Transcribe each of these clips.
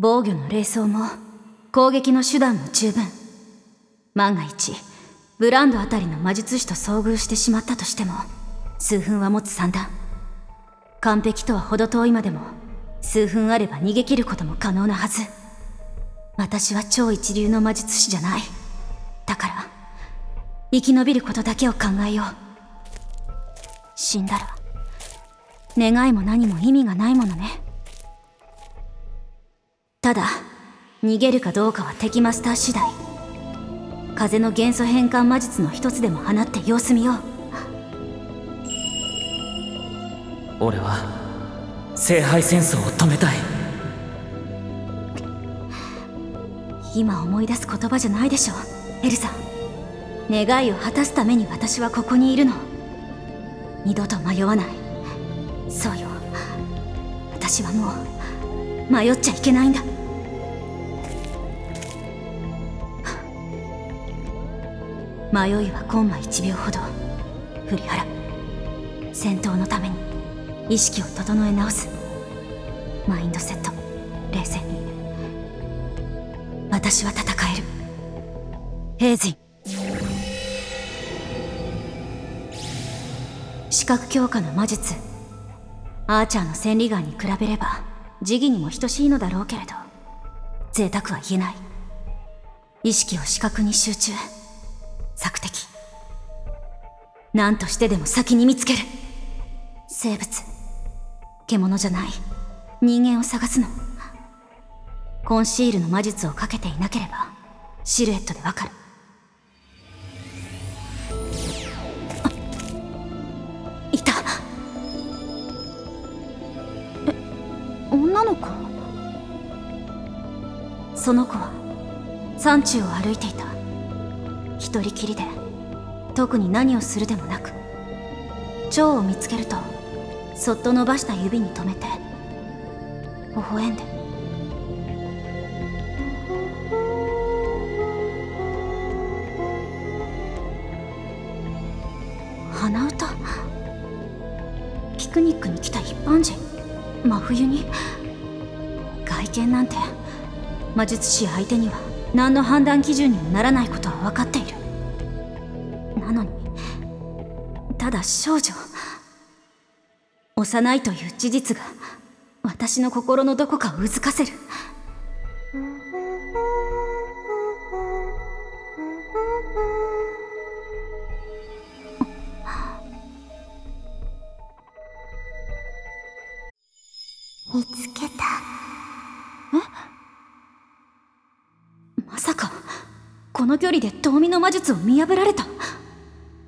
防御の霊装も攻撃の手段も十分。万が一ブランドあたりの魔術師と遭遇してしまったとしても数分は持つ算段。完璧とは程遠いまでも数分あれば逃げ切ることも可能なはず。私は超一流の魔術師じゃない。だから生き延びることだけを考えよう。死んだら願いも何も意味がないものね。ただ逃げるかどうかは敵マスター次第。風の元素変換魔術の一つでも放って様子見よう。俺は聖杯戦争を止めたい。今思い出す言葉じゃないでしょエルサ願いを果たすために私はここにいるの。二度と迷わない。そうよ。私はもう迷っちゃいけないんだ。迷いはコンマ1秒ほど。振り払う戦闘のために意識を整え直す。マインドセット冷静に。私は戦える。ヘイズイ視覚強化の魔術。アーチャーの千里眼に比べれば時義にも等しいのだろうけれど贅沢は言えない。意識を視覚に集中。索敵。何としてでも先に見つける。生物。獣じゃない。人間を探すの。コンシールの魔術をかけていなければシルエットでわかる。その子は山中を歩いていた。一人きりで特に何をするでもなく蝶を見つけるとそっと伸ばした指に留めて微笑んで。鼻歌？ピクニックに来た一般人？真冬に？外見なんて。魔術師相手には何の判断基準にもならないことは分かっている。なのにただ少女幼いという事実が私の心のどこかをうずかせる。見つけた。の距離で遠見の魔術を見破られた。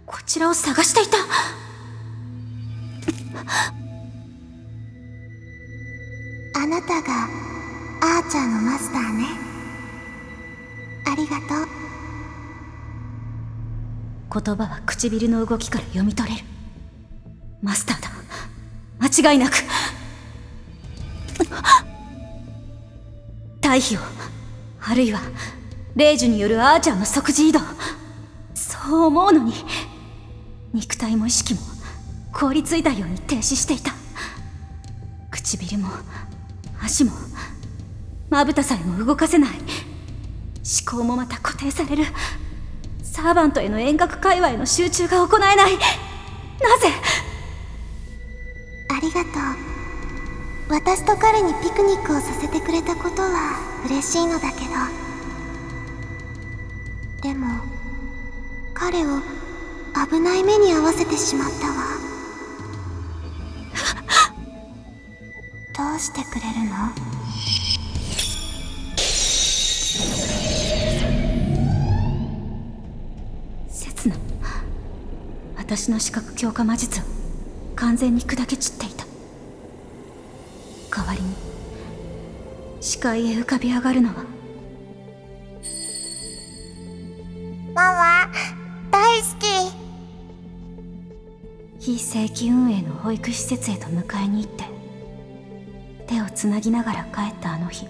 こちらを探していた。あなたがアーチャーのマスターね。ありがとう。言葉は唇の動きから読み取れる。マスターだ。間違いなく。退避を。あるいは霊樹によるアーチャーの即時移動。そう思うのに肉体も意識も凍りついたように停止していた。唇も足もまぶたさえも動かせない。思考もまた固定される。サーバントへの遠隔会話への集中が行えない。なぜ？ありがとう。私と彼にピクニックをさせてくれたことは嬉しいのだけど。でも彼を危ない目に遭わせてしまったわ。どうしてくれるの？刹那。私の視覚強化魔術を完全に砕け散っていた。代わりに視界へ浮かび上がるのは運営の保育施設へと迎えに行って手をつなぎながら帰ったあの日。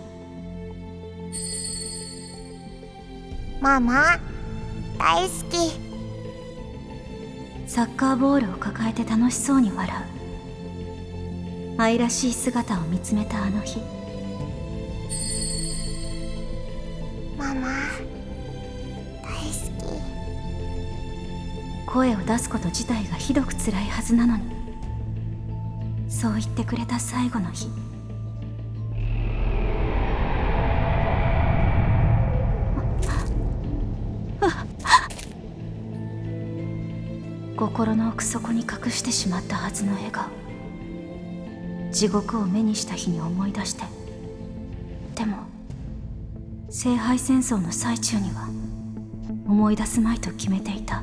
ママ大好き。サッカーボールを抱えて楽しそうに笑う。愛らしい姿を見つめたあの日声を出すこと自体がひどく辛いはずなのに。そう言ってくれた最後の日。心の奥底に隠してしまったはずの笑顔地獄を目にした日に思い出してでも聖杯戦争の最中には思い出すまいと決めていた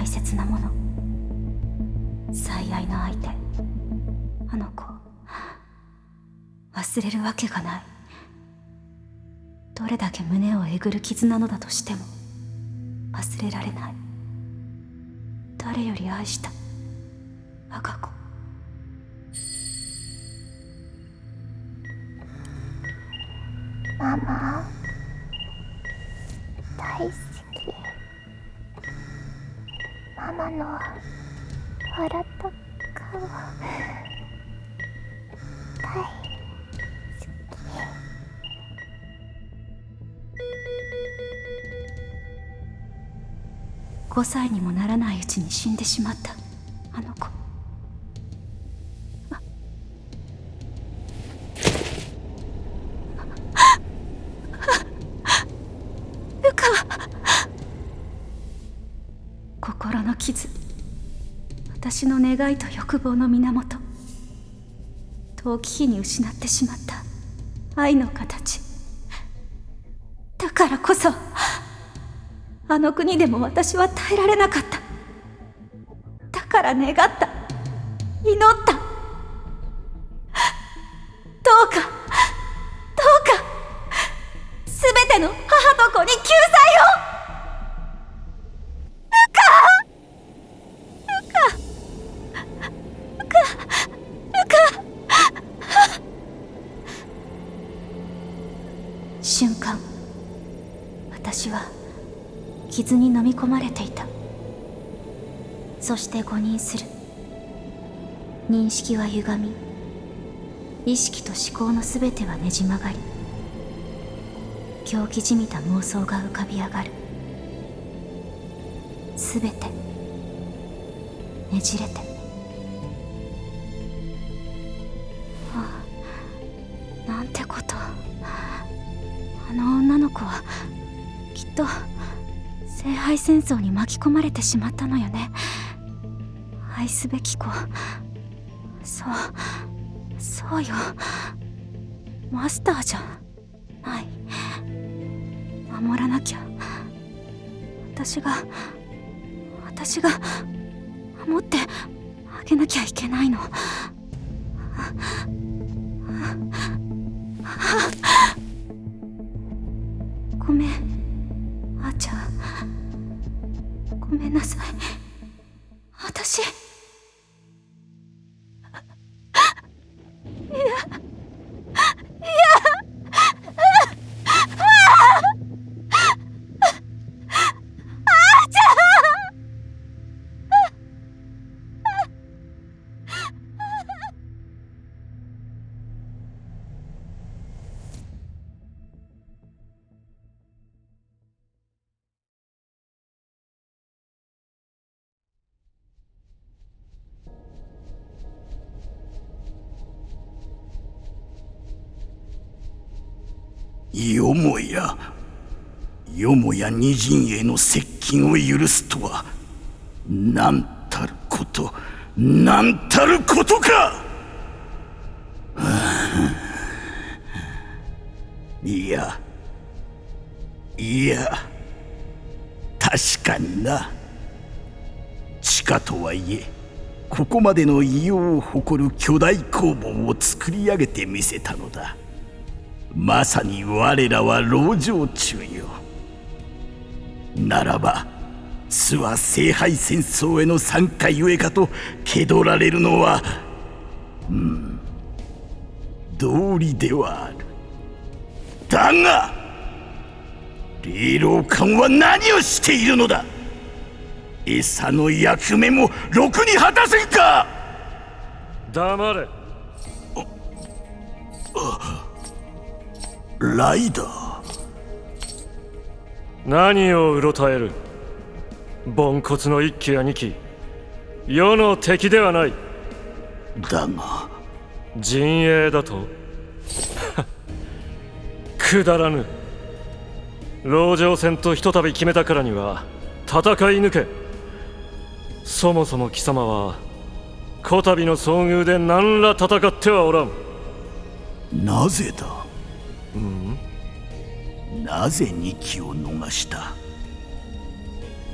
大切なもの。最愛の相手。あの子。忘れるわけがない。どれだけ胸をえぐる傷なのだとしても。忘れられない。誰より愛した。我が子。ママ。大好き。今の。笑った顔大好5歳にもならないうちに死んでしまった。あの子。心の傷。私の願いと欲望の源。遠き日に失ってしまった。愛の形。だからこそあの国でも私は耐えられなかった。だから願った。祈った。どうかどうかすべての母と子に救済を瞬間私は傷に飲み込まれていた。そして誤認する。認識は歪み。意識と思考の全てはねじ曲がり。狂気じみた妄想が浮かび上がる。全て。ねじれて。ああ。なんてこと。あの女の子はきっと。聖杯戦争に巻き込まれてしまったのよね。愛すべき子。そう。そうよ。マスターじゃない。守らなきゃ。私が私が守ってあげなきゃいけないの。よもやよもや二陣営の接近を許すとはなんたることなんたることか。いやいや確かにな。地下とはいえここまでの異様を誇る巨大工房を作り上げてみせたのだ。まさに我らは籠城中よ。ならば巣は聖杯戦争への参加ゆえかと気取られるのはうん道理ではある。だが霊老官は何をしているのだ。餌の役目もろくに果たせんか。黙れライダー。何をうろたえる。ポンコツの一騎や二騎。世の敵ではない。だが。陣営だと。くだらぬ。籠城戦とひとたび決めたからには戦い抜け。そもそも貴様はこたびの遭遇で何ら戦ってはおらん。なぜだ？うん。なぜ2機を逃した？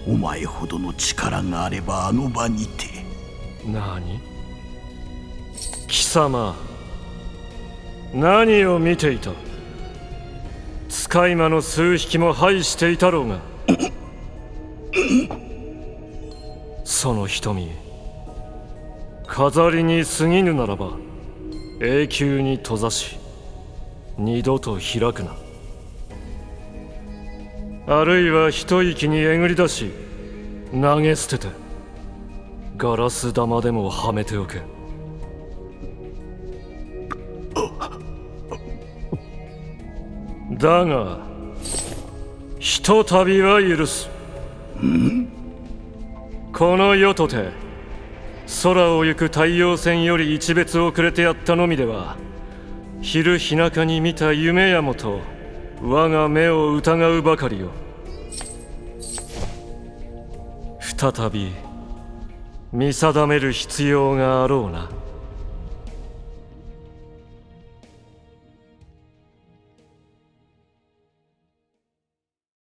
お前ほどの力があればあの場にて。何？貴様。何を見ていた？使い魔の数匹も拝していたろうが。その瞳飾りに過ぎぬならば永久に閉ざし。二度と開くな。あるいは一息にえぐり出し投げ捨ててガラス玉でもはめておけ。だがひとたびは許す。この世とて空を行く太陽線より一別をくれてやったのみでは昼日中に見た夢やもと我が目を疑うばかりよ。再び見定める必要があろうな。